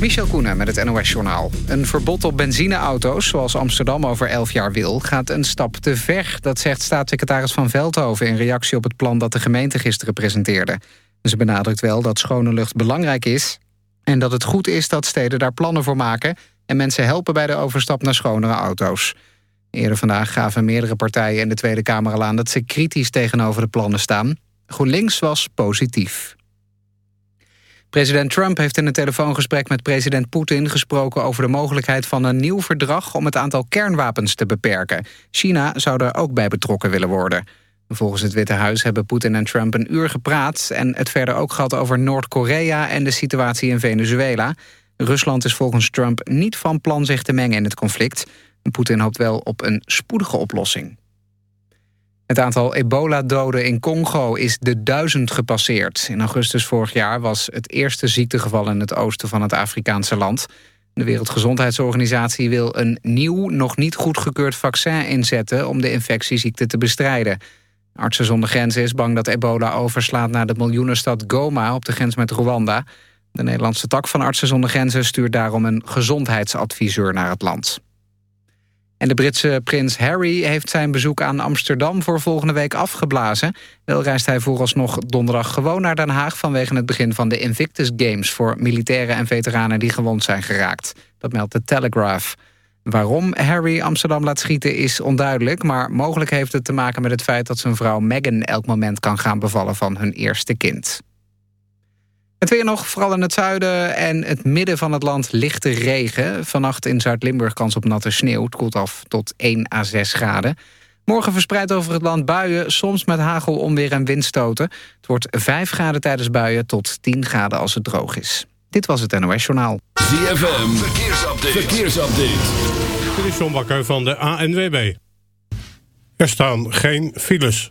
Michel Koenen met het NOS-journaal. Een verbod op benzineauto's, zoals Amsterdam over 11 jaar wil... gaat een stap te ver, dat zegt staatssecretaris Van Veldhoven... in reactie op het plan dat de gemeente gisteren presenteerde. Ze benadrukt wel dat schone lucht belangrijk is... en dat het goed is dat steden daar plannen voor maken... en mensen helpen bij de overstap naar schonere auto's. Eerder vandaag gaven meerdere partijen in de Tweede Kamer al aan... dat ze kritisch tegenover de plannen staan. GroenLinks was positief. President Trump heeft in een telefoongesprek met president Poetin gesproken over de mogelijkheid van een nieuw verdrag om het aantal kernwapens te beperken. China zou er ook bij betrokken willen worden. Volgens het Witte Huis hebben Poetin en Trump een uur gepraat... en het verder ook gehad over Noord-Korea en de situatie in Venezuela. Rusland is volgens Trump niet van plan zich te mengen in het conflict. Poetin hoopt wel op een spoedige oplossing. Het aantal ebola-doden in Congo is de duizend gepasseerd. In augustus vorig jaar was het eerste ziektegeval in het oosten van het Afrikaanse land. De Wereldgezondheidsorganisatie wil een nieuw, nog niet goedgekeurd vaccin inzetten... om de infectieziekte te bestrijden. Artsen zonder Grenzen is bang dat ebola overslaat naar de miljoenenstad Goma... op de grens met Rwanda. De Nederlandse tak van Artsen zonder Grenzen stuurt daarom een gezondheidsadviseur naar het land. En de Britse prins Harry heeft zijn bezoek aan Amsterdam voor volgende week afgeblazen. Wel reist hij vooralsnog donderdag gewoon naar Den Haag... vanwege het begin van de Invictus Games... voor militairen en veteranen die gewond zijn geraakt. Dat meldt de Telegraph. Waarom Harry Amsterdam laat schieten is onduidelijk... maar mogelijk heeft het te maken met het feit dat zijn vrouw Meghan... elk moment kan gaan bevallen van hun eerste kind. Het weer nog, vooral in het zuiden en het midden van het land lichte regen. Vannacht in Zuid-Limburg kans op natte sneeuw. Het koelt af tot 1 à 6 graden. Morgen verspreid over het land buien, soms met hagel, onweer en windstoten. Het wordt 5 graden tijdens buien tot 10 graden als het droog is. Dit was het NOS Journaal. ZFM, verkeersupdate. verkeersupdate. Dit is John Bakker van de ANWB. Er staan geen files.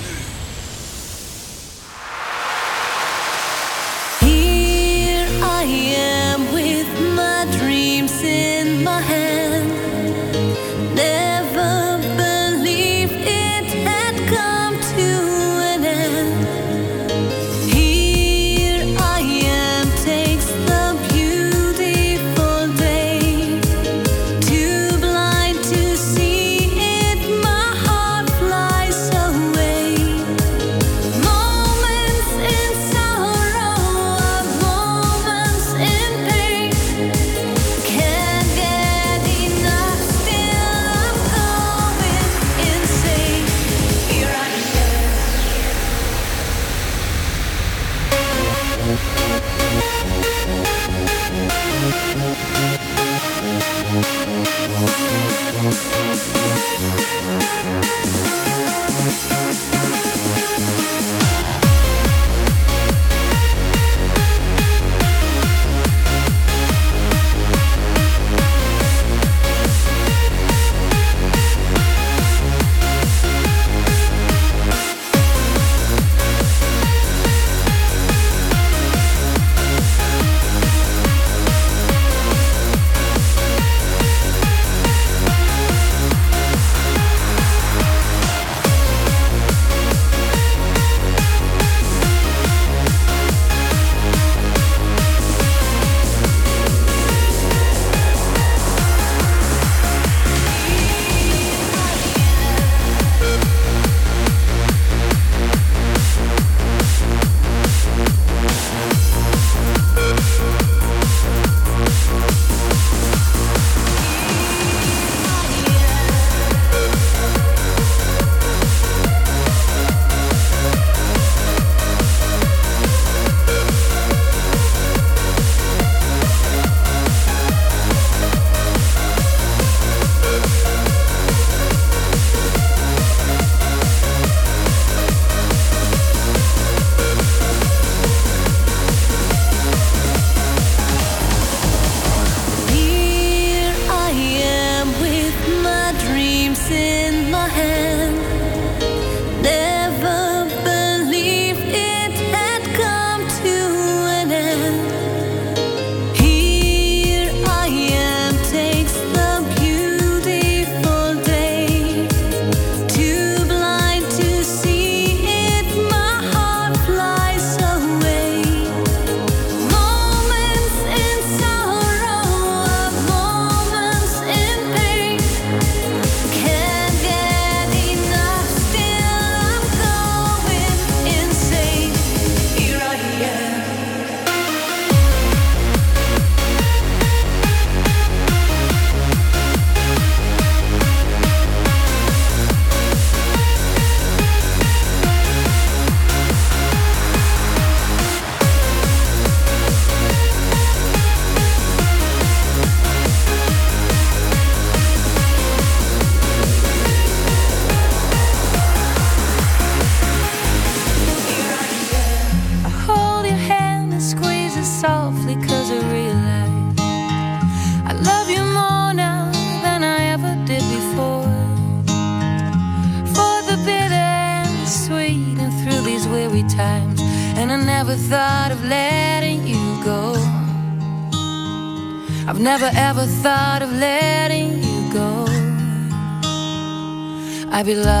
I belong.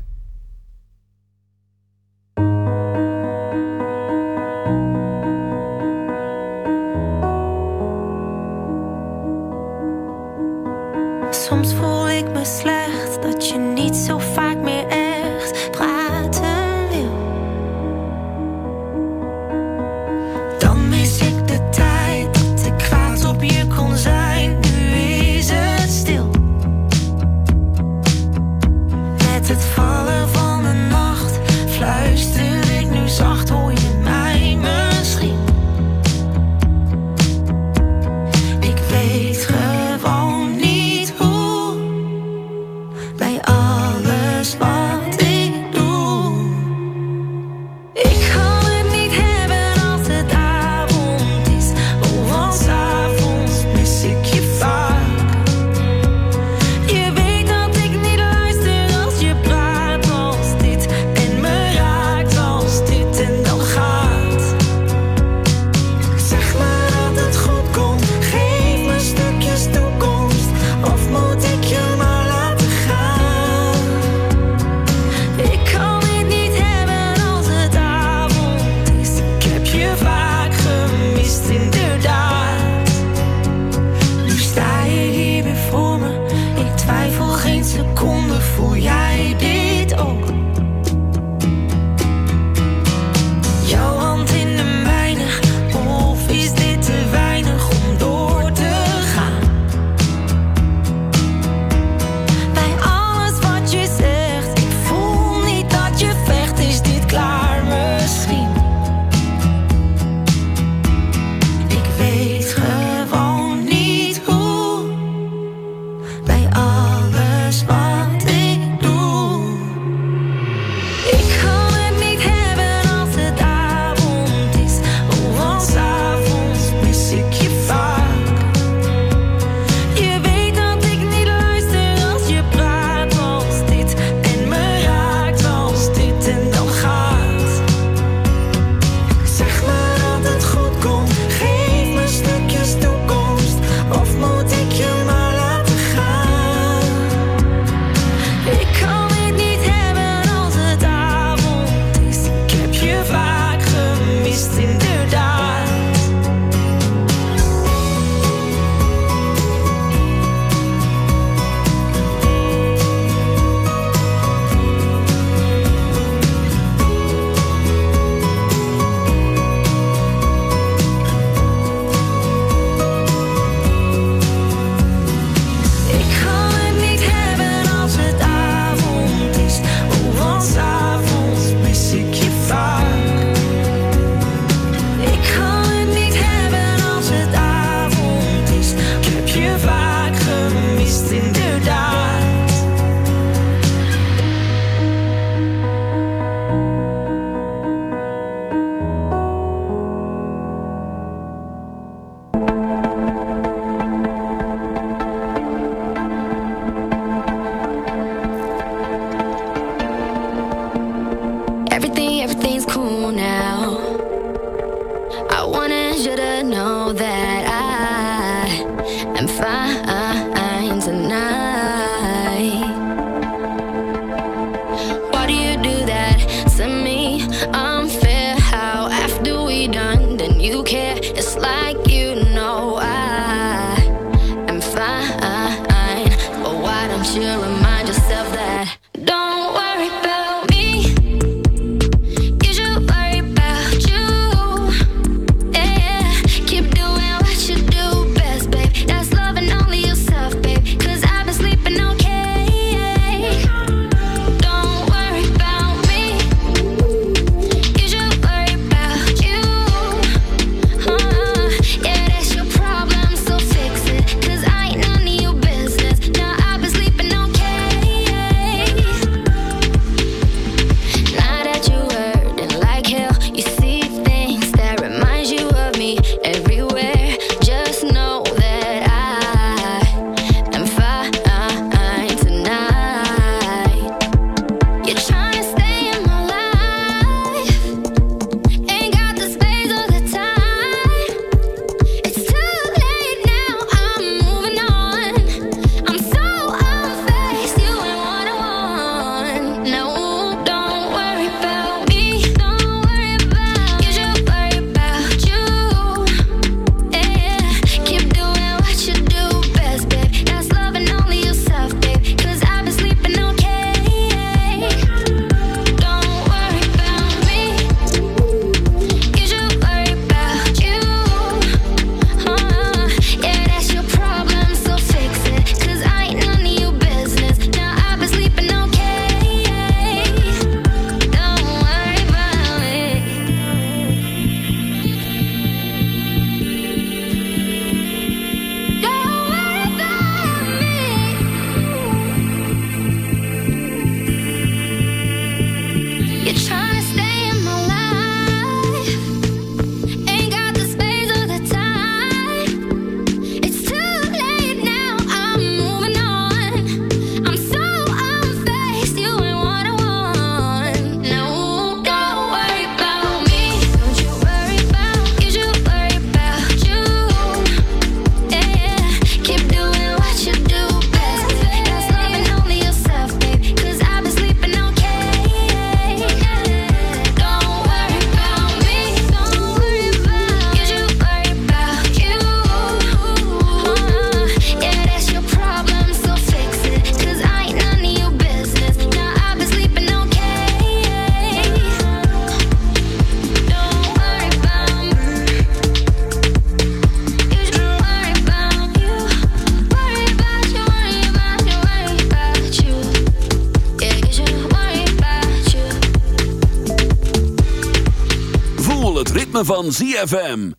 van ZFM.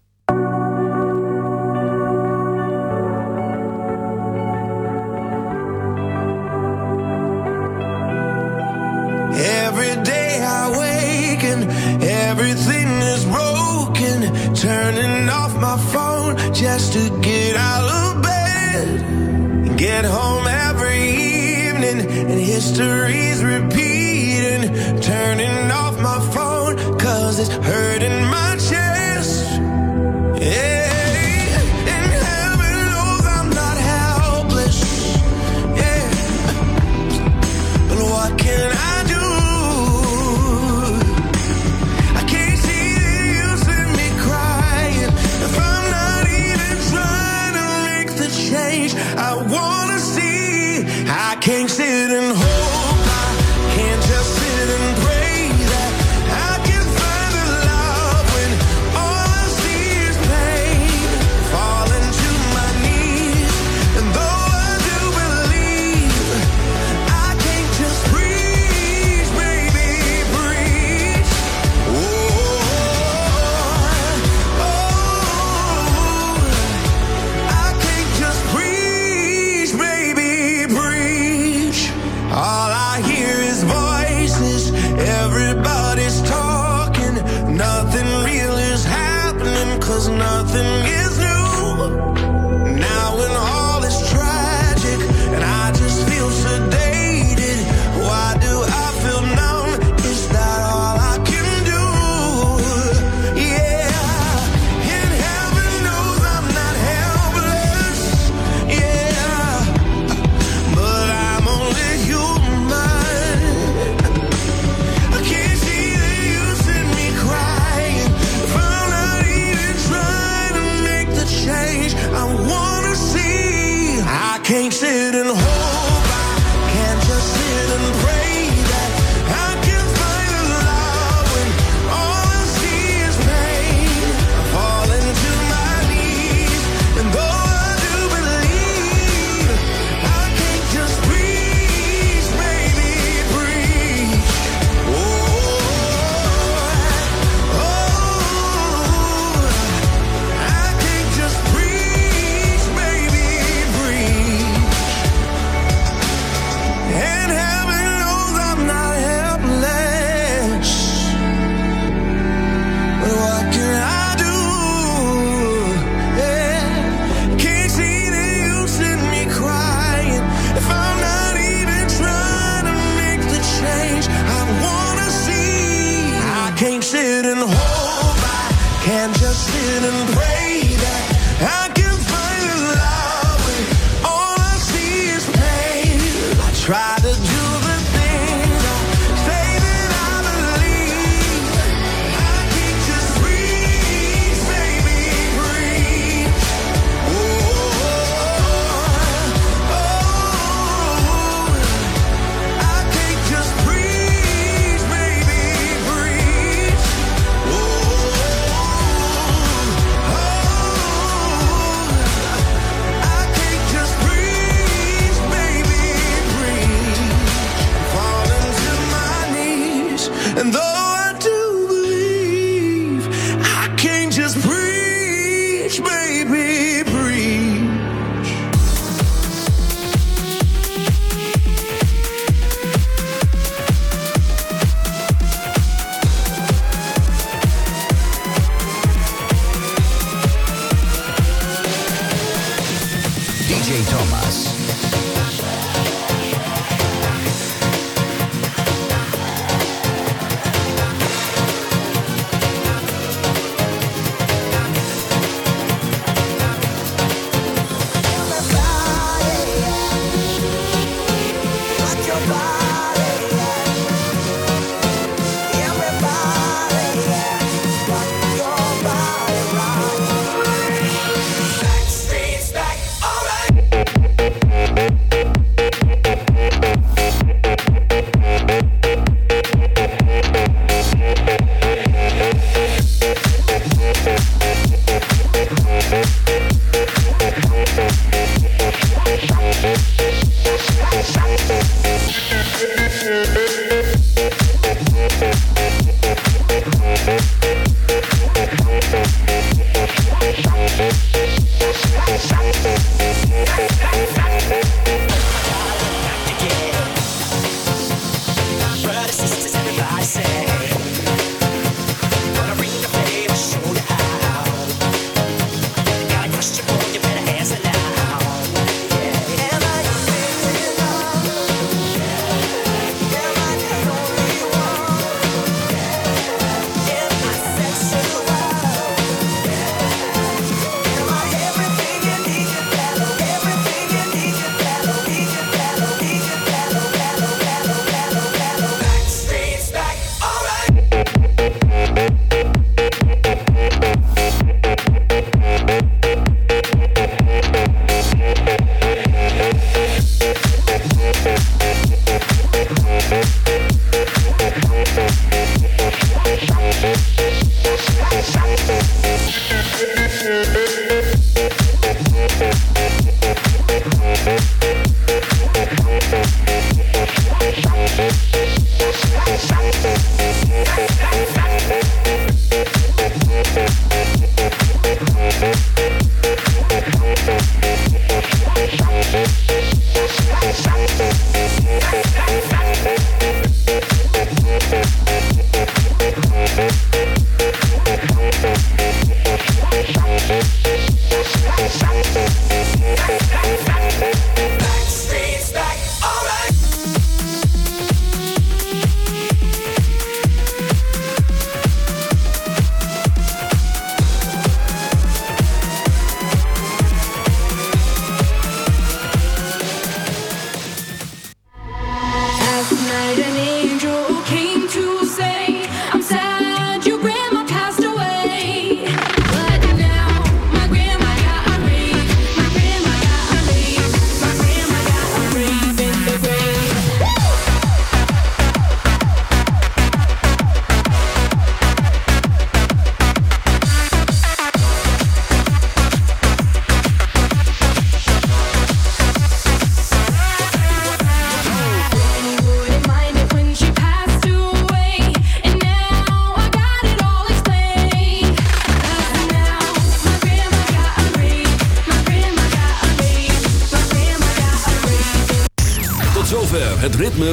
Every day I wake and everything is broken. Turning off my phone just to get out of bed. Get home every evening and history's repeating. Turning off my phone cause it's hurting my yeah.